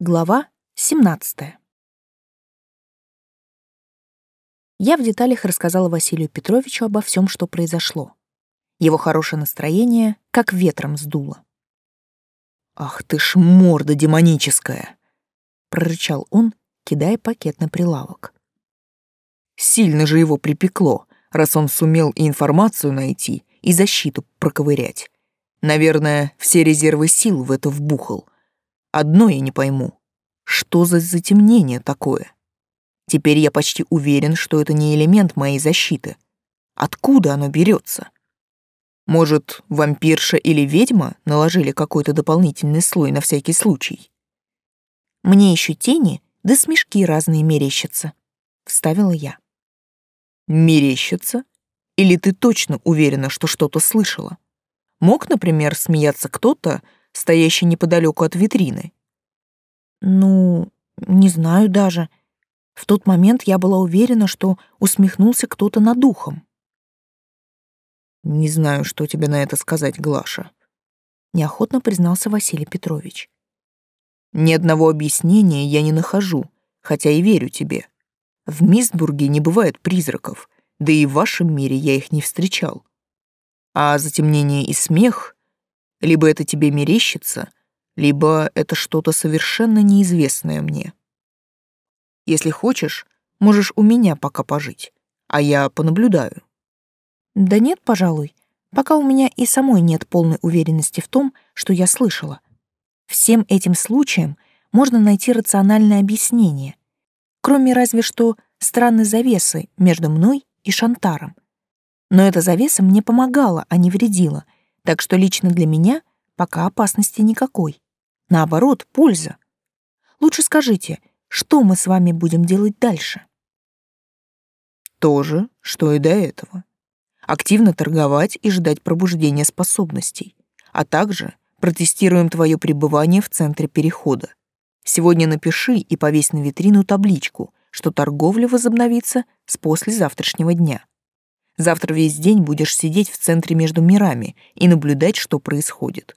Глава 17. Я в деталях рассказала Василию Петровичу обо всем, что произошло. Его хорошее настроение как ветром сдуло. «Ах ты ж морда демоническая!» — прорычал он, кидая пакет на прилавок. «Сильно же его припекло, раз он сумел и информацию найти, и защиту проковырять. Наверное, все резервы сил в это вбухал. Одно я не пойму. Что за затемнение такое? Теперь я почти уверен, что это не элемент моей защиты. Откуда оно берется? Может, вампирша или ведьма наложили какой-то дополнительный слой на всякий случай? Мне еще тени, да смешки разные мерещатся, — вставила я. Мерещатся? Или ты точно уверена, что что-то слышала? Мог, например, смеяться кто-то, стоящий неподалеку от витрины? Ну, не знаю даже. В тот момент я была уверена, что усмехнулся кто-то над ухом. Не знаю, что тебе на это сказать, Глаша. Неохотно признался Василий Петрович. Ни одного объяснения я не нахожу, хотя и верю тебе. В Мистбурге не бывает призраков, да и в вашем мире я их не встречал. А затемнение и смех, либо это тебе мерещится, либо это что-то совершенно неизвестное мне. Если хочешь, можешь у меня пока пожить, а я понаблюдаю. Да нет, пожалуй, пока у меня и самой нет полной уверенности в том, что я слышала. Всем этим случаям можно найти рациональное объяснение, кроме разве что странной завесы между мной и Шантаром. Но эта завеса мне помогала, а не вредила, так что лично для меня пока опасности никакой. Наоборот, польза. Лучше скажите, что мы с вами будем делать дальше? То же, что и до этого. Активно торговать и ждать пробуждения способностей, а также протестируем твое пребывание в центре перехода. Сегодня напиши и повесь на витрину табличку, что торговля возобновится с послезавтрашнего дня. Завтра весь день будешь сидеть в центре между мирами и наблюдать, что происходит.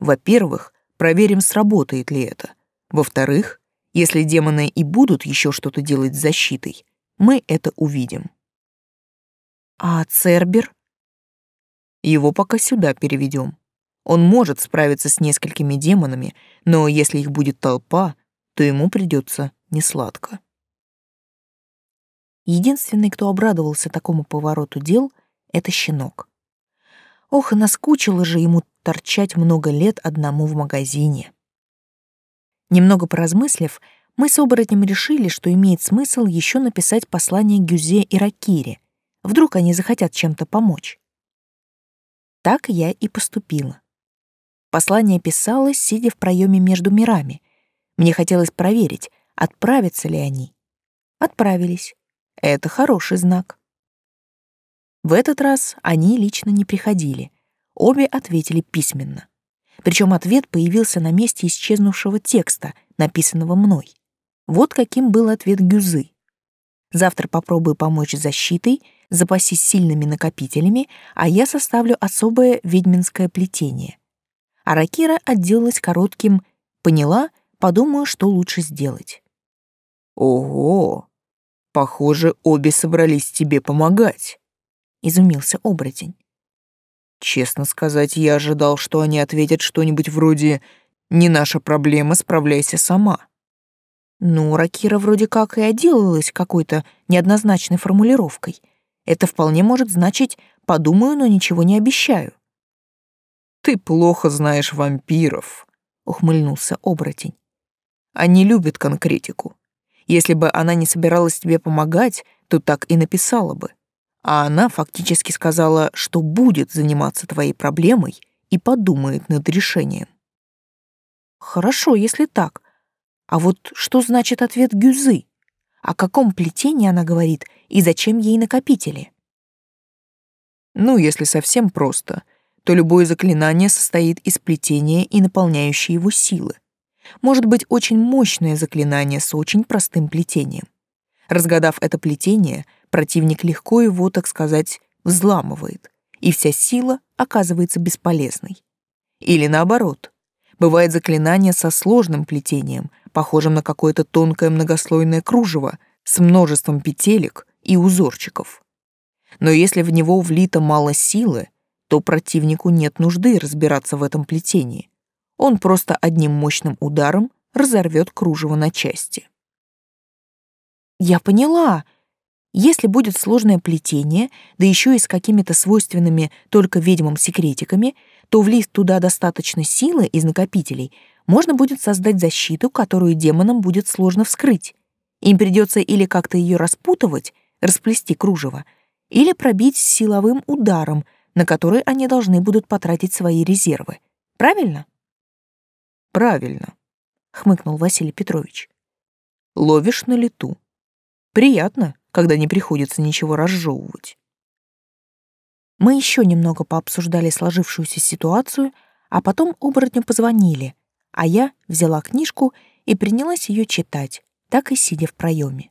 Во-первых, проверим, сработает ли это. Во-вторых, если демоны и будут еще что-то делать с защитой, мы это увидим. А Цербер? Его пока сюда переведем. Он может справиться с несколькими демонами, но если их будет толпа, то ему придется несладко. Единственный, кто обрадовался такому повороту дел, это щенок. Ох, и наскучило же ему торчать много лет одному в магазине. Немного поразмыслив, мы с оборотнем решили, что имеет смысл еще написать послание Гюзе и Ракире. Вдруг они захотят чем-то помочь. Так я и поступила. Послание писалось, сидя в проеме между мирами. Мне хотелось проверить, отправятся ли они. Отправились. Это хороший знак. В этот раз они лично не приходили. Обе ответили письменно. Причем ответ появился на месте исчезнувшего текста, написанного мной. Вот каким был ответ Гюзы. Завтра попробую помочь с защитой, запасись сильными накопителями, а я составлю особое ведьминское плетение. А Ракира отделалась коротким «поняла, подумаю, что лучше сделать». «Ого!» Похоже, обе собрались тебе помогать, изумился оборотень. Честно сказать, я ожидал, что они ответят что-нибудь вроде «Не наша проблема, справляйся сама». Ну, Ракира вроде как и отделалась какой-то неоднозначной формулировкой. Это вполне может значить «подумаю, но ничего не обещаю». «Ты плохо знаешь вампиров», — ухмыльнулся оборотень. «Они любят конкретику. Если бы она не собиралась тебе помогать, то так и написала бы. А она фактически сказала, что будет заниматься твоей проблемой и подумает над решением. Хорошо, если так. А вот что значит ответ Гюзы? О каком плетении она говорит и зачем ей накопители? Ну, если совсем просто, то любое заклинание состоит из плетения и наполняющей его силы может быть очень мощное заклинание с очень простым плетением. Разгадав это плетение, противник легко его, так сказать, взламывает, и вся сила оказывается бесполезной. Или наоборот. Бывает заклинание со сложным плетением, похожим на какое-то тонкое многослойное кружево с множеством петелек и узорчиков. Но если в него влито мало силы, то противнику нет нужды разбираться в этом плетении. Он просто одним мощным ударом разорвет кружево на части. «Я поняла. Если будет сложное плетение, да еще и с какими-то свойственными только ведьмам секретиками, то влив туда достаточно силы из накопителей, можно будет создать защиту, которую демонам будет сложно вскрыть. Им придется или как-то ее распутывать, расплести кружево, или пробить силовым ударом, на который они должны будут потратить свои резервы. Правильно? Правильно, хмыкнул Василий Петрович. Ловишь на лету. Приятно, когда не приходится ничего разжевывать. Мы еще немного пообсуждали сложившуюся ситуацию, а потом оборотню позвонили, а я взяла книжку и принялась ее читать, так и сидя в проеме.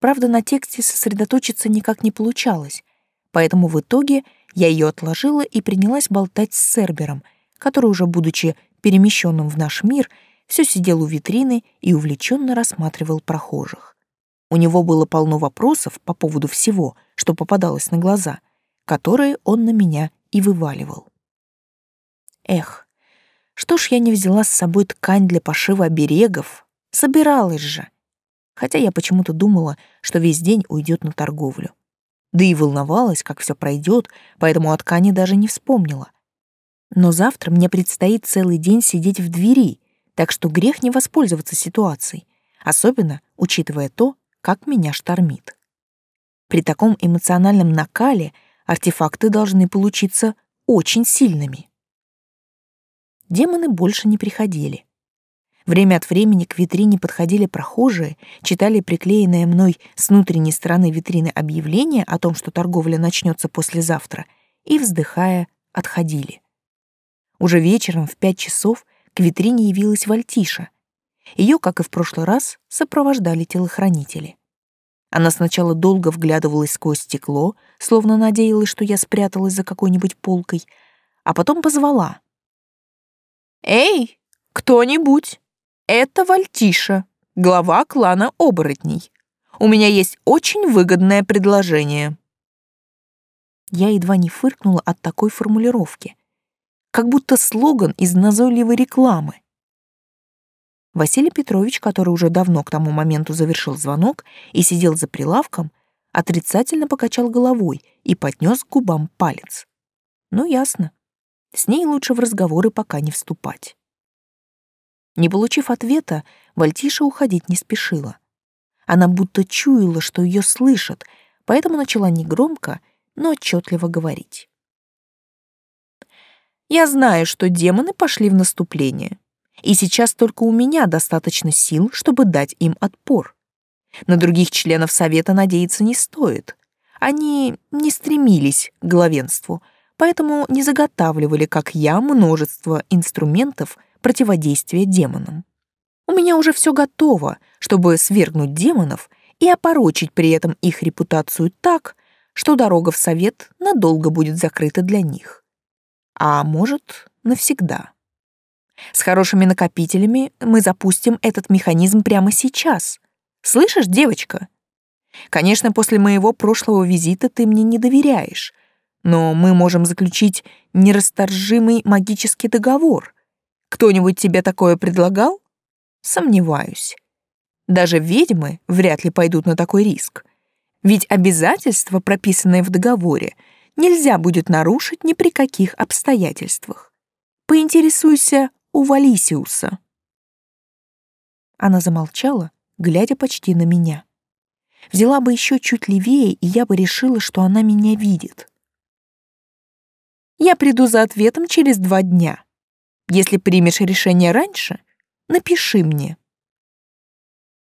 Правда, на тексте сосредоточиться никак не получалось, поэтому в итоге я ее отложила и принялась болтать с Сербером, который уже будучи перемещенным в наш мир, все сидел у витрины и увлеченно рассматривал прохожих. У него было полно вопросов по поводу всего, что попадалось на глаза, которые он на меня и вываливал. Эх, что ж я не взяла с собой ткань для пошива оберегов? Собиралась же. Хотя я почему-то думала, что весь день уйдет на торговлю. Да и волновалась, как все пройдет, поэтому о ткани даже не вспомнила. Но завтра мне предстоит целый день сидеть в двери, так что грех не воспользоваться ситуацией, особенно учитывая то, как меня штормит. При таком эмоциональном накале артефакты должны получиться очень сильными. Демоны больше не приходили. Время от времени к витрине подходили прохожие, читали приклеенное мной с внутренней стороны витрины объявление о том, что торговля начнется послезавтра, и, вздыхая, отходили. Уже вечером в пять часов к витрине явилась Вальтиша. Ее, как и в прошлый раз, сопровождали телохранители. Она сначала долго вглядывалась сквозь стекло, словно надеялась, что я спряталась за какой-нибудь полкой, а потом позвала. «Эй, кто-нибудь! Это Вальтиша, глава клана оборотней. У меня есть очень выгодное предложение». Я едва не фыркнула от такой формулировки как будто слоган из назойливой рекламы. Василий Петрович, который уже давно к тому моменту завершил звонок и сидел за прилавком, отрицательно покачал головой и поднес к губам палец. Ну, ясно. С ней лучше в разговоры пока не вступать. Не получив ответа, Вальтиша уходить не спешила. Она будто чуяла, что ее слышат, поэтому начала негромко, но отчетливо говорить. Я знаю, что демоны пошли в наступление, и сейчас только у меня достаточно сил, чтобы дать им отпор. На других членов совета надеяться не стоит. Они не стремились к главенству, поэтому не заготавливали, как я, множество инструментов противодействия демонам. У меня уже все готово, чтобы свергнуть демонов и опорочить при этом их репутацию так, что дорога в совет надолго будет закрыта для них а может, навсегда. С хорошими накопителями мы запустим этот механизм прямо сейчас. Слышишь, девочка? Конечно, после моего прошлого визита ты мне не доверяешь, но мы можем заключить нерасторжимый магический договор. Кто-нибудь тебе такое предлагал? Сомневаюсь. Даже ведьмы вряд ли пойдут на такой риск. Ведь обязательства, прописанные в договоре, нельзя будет нарушить ни при каких обстоятельствах. Поинтересуйся у Валисиуса. Она замолчала, глядя почти на меня. Взяла бы еще чуть левее, и я бы решила, что она меня видит. Я приду за ответом через два дня. Если примешь решение раньше, напиши мне.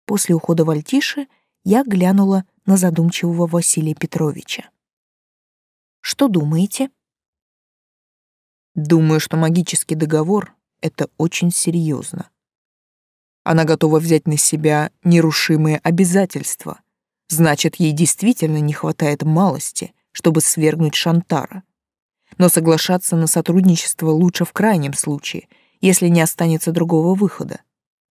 После ухода Вальтиши я глянула на задумчивого Василия Петровича. Что думаете? Думаю, что магический договор — это очень серьезно. Она готова взять на себя нерушимые обязательства. Значит, ей действительно не хватает малости, чтобы свергнуть Шантара. Но соглашаться на сотрудничество лучше в крайнем случае, если не останется другого выхода.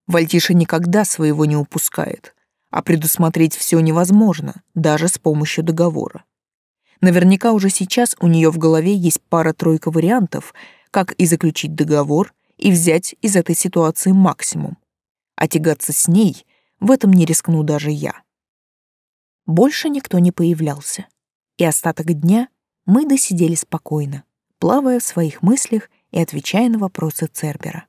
Вальтиша никогда своего не упускает, а предусмотреть все невозможно, даже с помощью договора. Наверняка уже сейчас у нее в голове есть пара-тройка вариантов, как и заключить договор и взять из этой ситуации максимум. А тягаться с ней в этом не рискну даже я. Больше никто не появлялся, и остаток дня мы досидели спокойно, плавая в своих мыслях и отвечая на вопросы Цербера.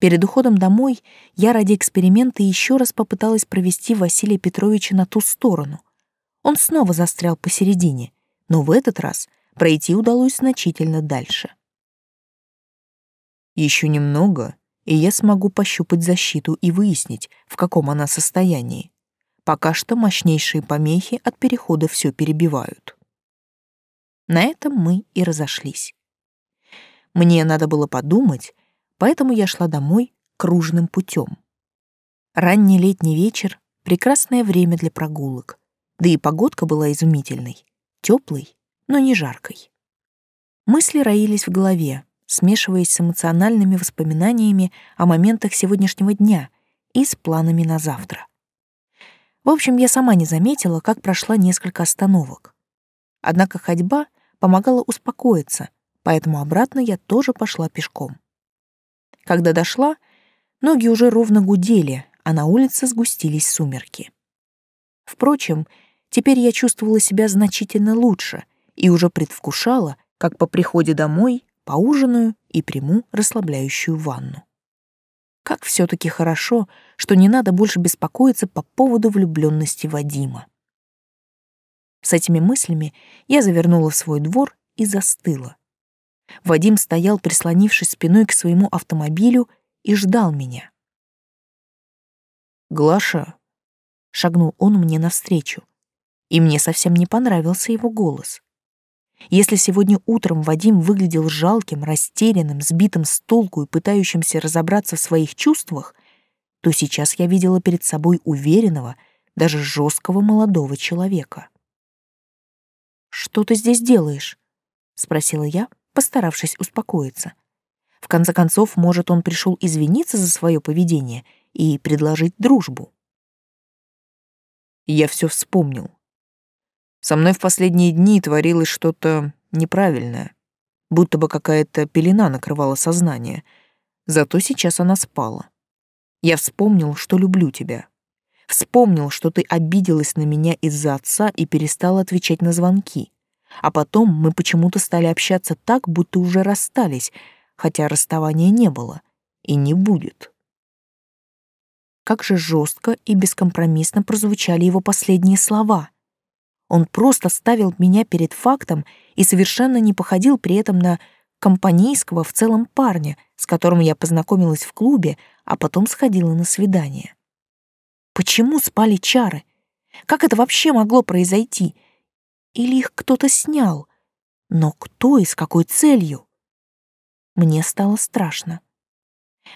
Перед уходом домой я ради эксперимента еще раз попыталась провести Василия Петровича на ту сторону. Он снова застрял посередине, но в этот раз пройти удалось значительно дальше. Еще немного, и я смогу пощупать защиту и выяснить, в каком она состоянии. Пока что мощнейшие помехи от перехода все перебивают. На этом мы и разошлись. Мне надо было подумать, поэтому я шла домой кружным путем. Ранний летний вечер — прекрасное время для прогулок, да и погодка была изумительной, теплой, но не жаркой. Мысли роились в голове, смешиваясь с эмоциональными воспоминаниями о моментах сегодняшнего дня и с планами на завтра. В общем, я сама не заметила, как прошла несколько остановок. Однако ходьба помогала успокоиться, поэтому обратно я тоже пошла пешком. Когда дошла, ноги уже ровно гудели, а на улице сгустились сумерки. Впрочем, теперь я чувствовала себя значительно лучше и уже предвкушала, как по приходе домой поужинаю и приму расслабляющую ванну. Как все таки хорошо, что не надо больше беспокоиться по поводу влюбленности Вадима. С этими мыслями я завернула в свой двор и застыла. Вадим стоял, прислонившись спиной к своему автомобилю, и ждал меня. «Глаша», — шагнул он мне навстречу, и мне совсем не понравился его голос. Если сегодня утром Вадим выглядел жалким, растерянным, сбитым с толку и пытающимся разобраться в своих чувствах, то сейчас я видела перед собой уверенного, даже жесткого молодого человека. «Что ты здесь делаешь?» — спросила я, постаравшись успокоиться. В конце концов, может, он пришел извиниться за свое поведение и предложить дружбу. Я все вспомнил. Со мной в последние дни творилось что-то неправильное, будто бы какая-то пелена накрывала сознание. Зато сейчас она спала. Я вспомнил, что люблю тебя. Вспомнил, что ты обиделась на меня из-за отца и перестала отвечать на звонки. А потом мы почему-то стали общаться так, будто уже расстались, хотя расставания не было и не будет. Как же жестко и бескомпромиссно прозвучали его последние слова. Он просто ставил меня перед фактом и совершенно не походил при этом на компанейского в целом парня, с которым я познакомилась в клубе, а потом сходила на свидание. Почему спали чары? Как это вообще могло произойти? Или их кто-то снял? Но кто и с какой целью? Мне стало страшно.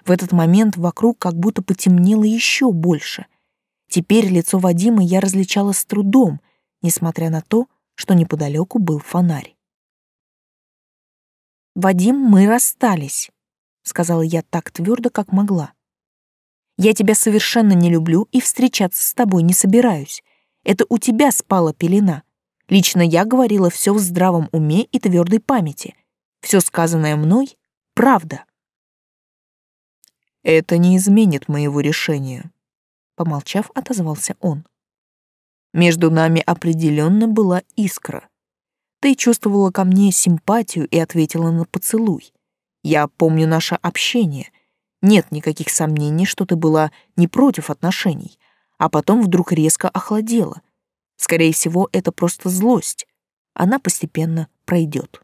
В этот момент вокруг как будто потемнело еще больше. Теперь лицо Вадима я различала с трудом, несмотря на то, что неподалеку был фонарь. «Вадим, мы расстались», — сказала я так твердо, как могла. «Я тебя совершенно не люблю и встречаться с тобой не собираюсь. Это у тебя спала пелена. Лично я говорила все в здравом уме и твердой памяти. Все сказанное мной — правда. «Это не изменит моего решения», — помолчав, отозвался он. «Между нами определенно была искра. Ты чувствовала ко мне симпатию и ответила на поцелуй. Я помню наше общение. Нет никаких сомнений, что ты была не против отношений, а потом вдруг резко охладела — Скорее всего, это просто злость. Она постепенно пройдет.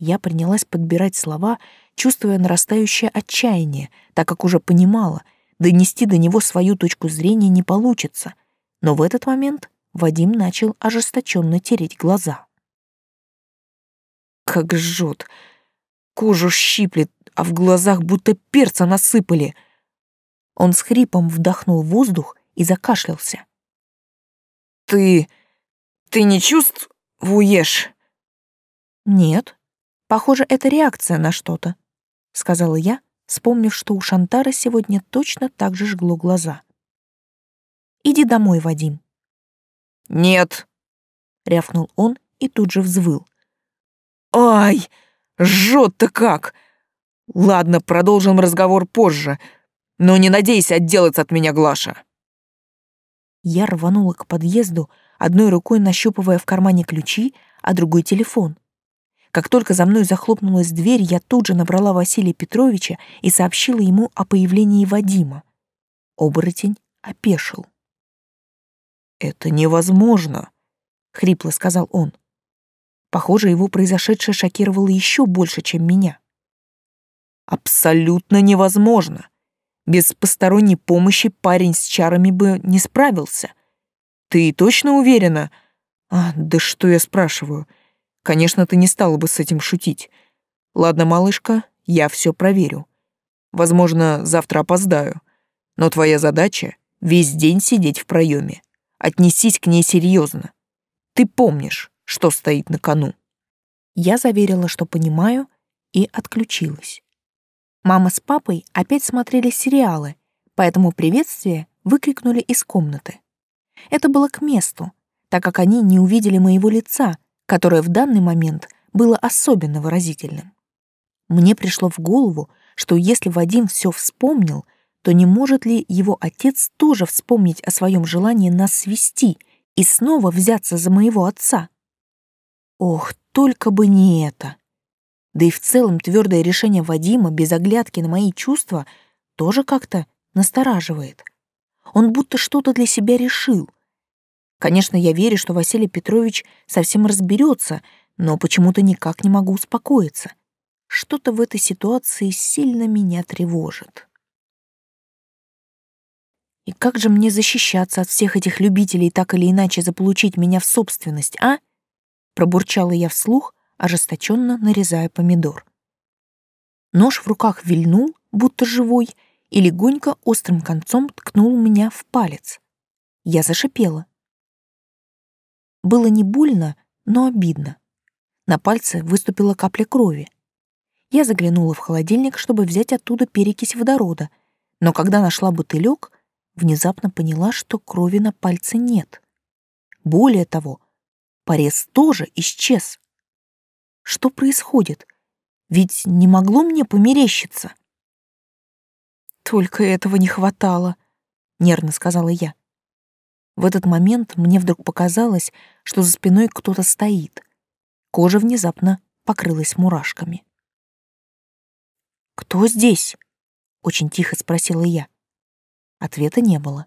Я принялась подбирать слова, чувствуя нарастающее отчаяние, так как уже понимала, донести до него свою точку зрения не получится. Но в этот момент Вадим начал ожесточенно тереть глаза. Как жжет! Кожу щиплет, а в глазах будто перца насыпали. Он с хрипом вдохнул воздух и закашлялся. «Ты... ты не чувствуешь?» «Нет. Похоже, это реакция на что-то», — сказала я, вспомнив, что у Шантара сегодня точно так же жгло глаза. «Иди домой, Вадим». «Нет», — рявкнул он и тут же взвыл. «Ай, жжет-то как! Ладно, продолжим разговор позже, но не надейся отделаться от меня, Глаша». Я рванула к подъезду, одной рукой нащупывая в кармане ключи, а другой — телефон. Как только за мной захлопнулась дверь, я тут же набрала Василия Петровича и сообщила ему о появлении Вадима. Оборотень опешил. «Это невозможно», — хрипло сказал он. Похоже, его произошедшее шокировало еще больше, чем меня. «Абсолютно невозможно. Без посторонней помощи парень с чарами бы не справился. Ты точно уверена? А, да что я спрашиваю? Конечно, ты не стала бы с этим шутить. Ладно, малышка, я все проверю. Возможно, завтра опоздаю. Но твоя задача — весь день сидеть в проеме. Отнесись к ней серьезно. Ты помнишь, что стоит на кону. Я заверила, что понимаю, и отключилась. Мама с папой опять смотрели сериалы, поэтому приветствие выкрикнули из комнаты. Это было к месту, так как они не увидели моего лица, которое в данный момент было особенно выразительным. Мне пришло в голову, что если Вадим все вспомнил, то не может ли его отец тоже вспомнить о своем желании нас свести и снова взяться за моего отца? Ох, только бы не это. Да и в целом твердое решение Вадима без оглядки на мои чувства тоже как-то настораживает. Он будто что-то для себя решил. Конечно, я верю, что Василий Петрович совсем разберется, но почему-то никак не могу успокоиться. Что-то в этой ситуации сильно меня тревожит. И как же мне защищаться от всех этих любителей так или иначе заполучить меня в собственность, а? Пробурчала я вслух, ожесточенно нарезая помидор. Нож в руках вильнул, будто живой, и легонько острым концом ткнул меня в палец. Я зашипела. Было не больно, но обидно. На пальце выступила капля крови. Я заглянула в холодильник, чтобы взять оттуда перекись водорода, но когда нашла бутылек, внезапно поняла, что крови на пальце нет. Более того, порез тоже исчез. Что происходит? Ведь не могло мне померещиться. Только этого не хватало, нервно сказала я. В этот момент мне вдруг показалось, что за спиной кто-то стоит. Кожа внезапно покрылась мурашками. «Кто здесь?» — очень тихо спросила я. Ответа не было.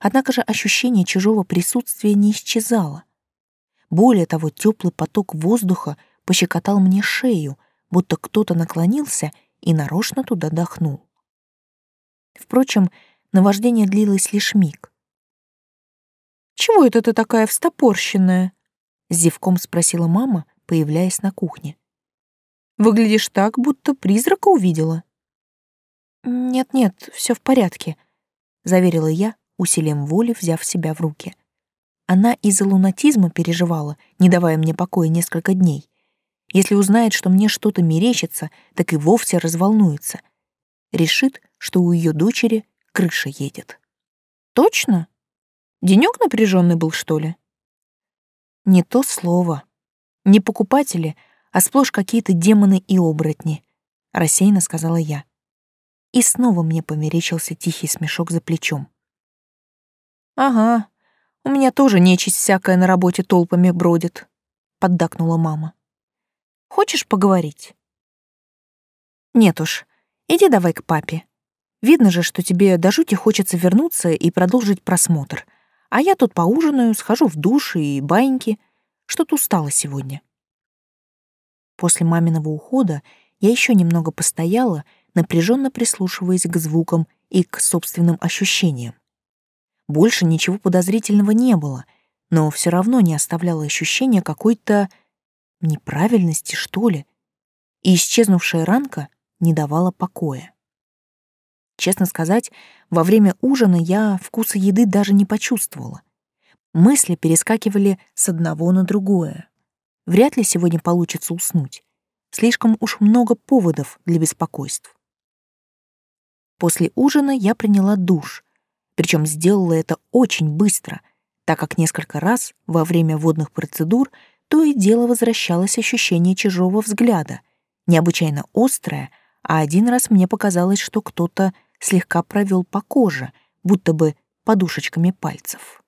Однако же ощущение чужого присутствия не исчезало. Более того, теплый поток воздуха пощекотал мне шею, будто кто-то наклонился и нарочно туда дохнул. Впрочем, наваждение длилось лишь миг. «Чего это ты такая встопорщенная?» — зевком спросила мама, появляясь на кухне. «Выглядишь так, будто призрака увидела». «Нет-нет, все в порядке», — заверила я, усилием воли взяв себя в руки. Она из-за лунатизма переживала, не давая мне покоя несколько дней. Если узнает, что мне что-то мерещится, так и вовсе разволнуется. Решит, что у ее дочери крыша едет. Точно? Денек напряженный был, что ли? Не то слово. Не покупатели, а сплошь какие-то демоны и оборотни, рассеянно сказала я. И снова мне померещился тихий смешок за плечом. Ага, у меня тоже нечисть всякая на работе толпами бродит, поддакнула мама. Хочешь поговорить? Нет уж, иди давай к папе. Видно же, что тебе до жути хочется вернуться и продолжить просмотр. А я тут поужинаю, схожу в душ и баньки. Что-то устала сегодня. После маминого ухода я еще немного постояла, напряженно прислушиваясь к звукам и к собственным ощущениям. Больше ничего подозрительного не было, но все равно не оставляло ощущения какой-то неправильности, что ли. И исчезнувшая ранка не давала покоя. Честно сказать, во время ужина я вкуса еды даже не почувствовала. Мысли перескакивали с одного на другое. Вряд ли сегодня получится уснуть. Слишком уж много поводов для беспокойств. После ужина я приняла душ, причем сделала это очень быстро, так как несколько раз во время водных процедур то и дело возвращалось ощущение чужого взгляда, необычайно острое, а один раз мне показалось, что кто-то слегка провел по коже, будто бы подушечками пальцев.